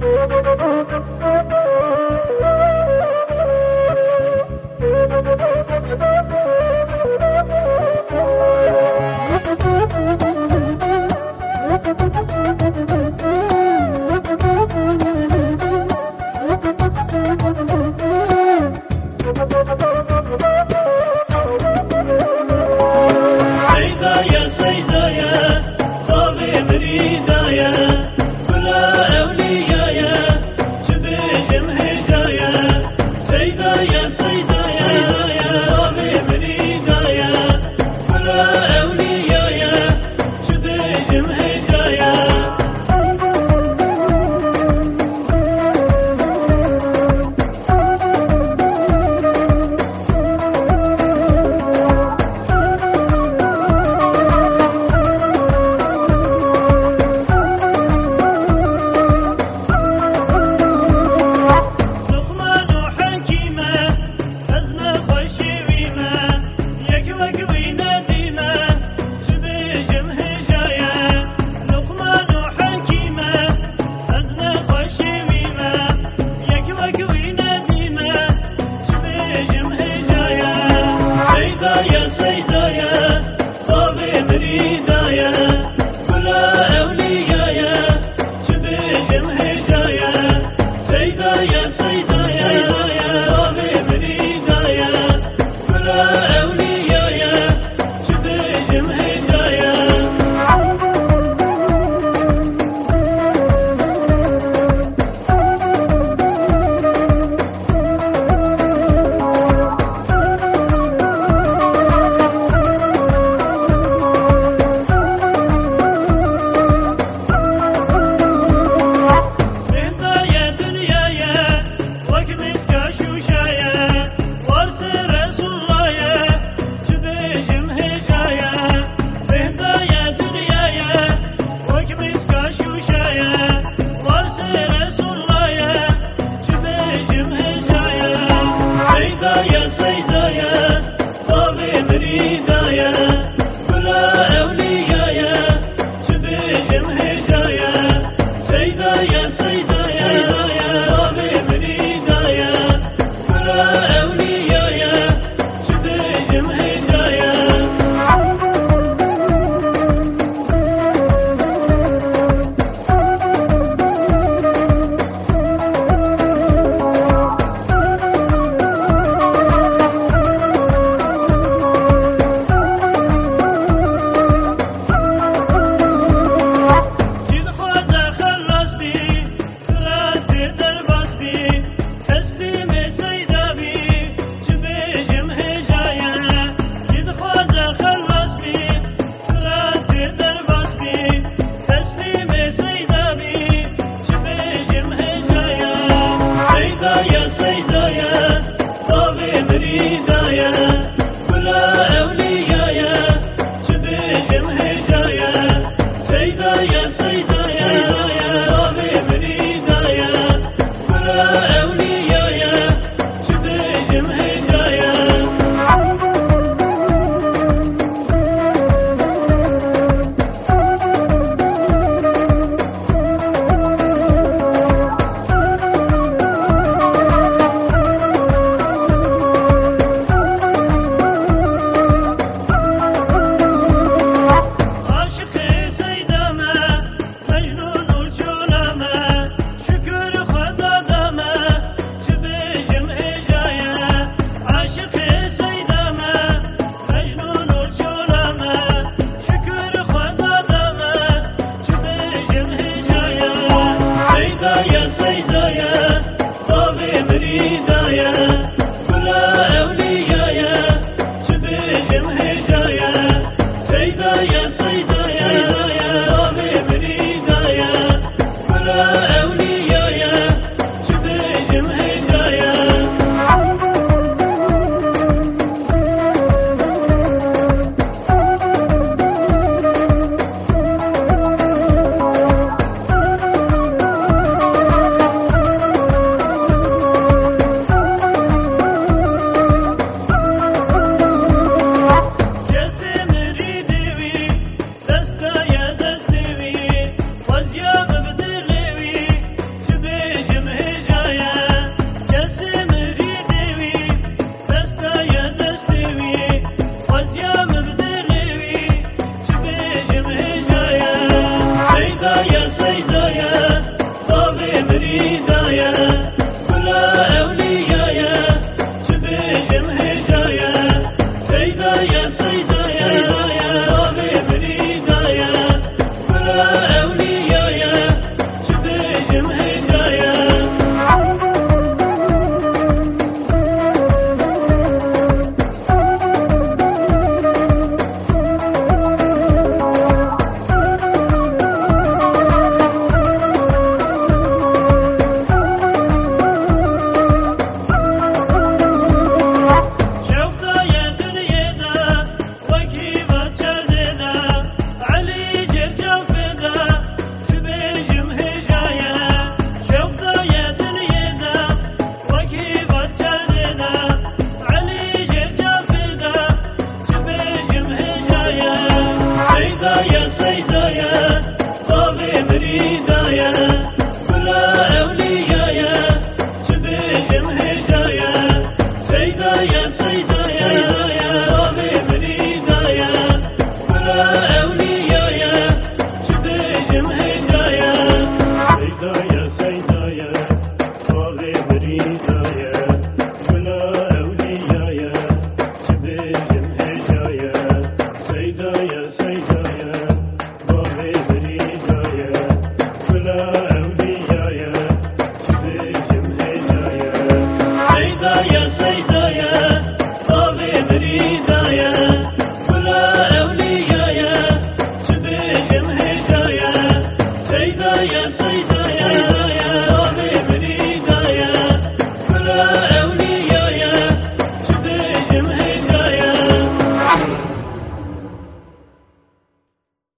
Thank you. Hayır Alchemist Yeah. चलना evliyaya Çiftecim hecaya Seydaya seydaya Abi meridaya Kula evliyaya Çiftecim hecaya Seydaya seydaya.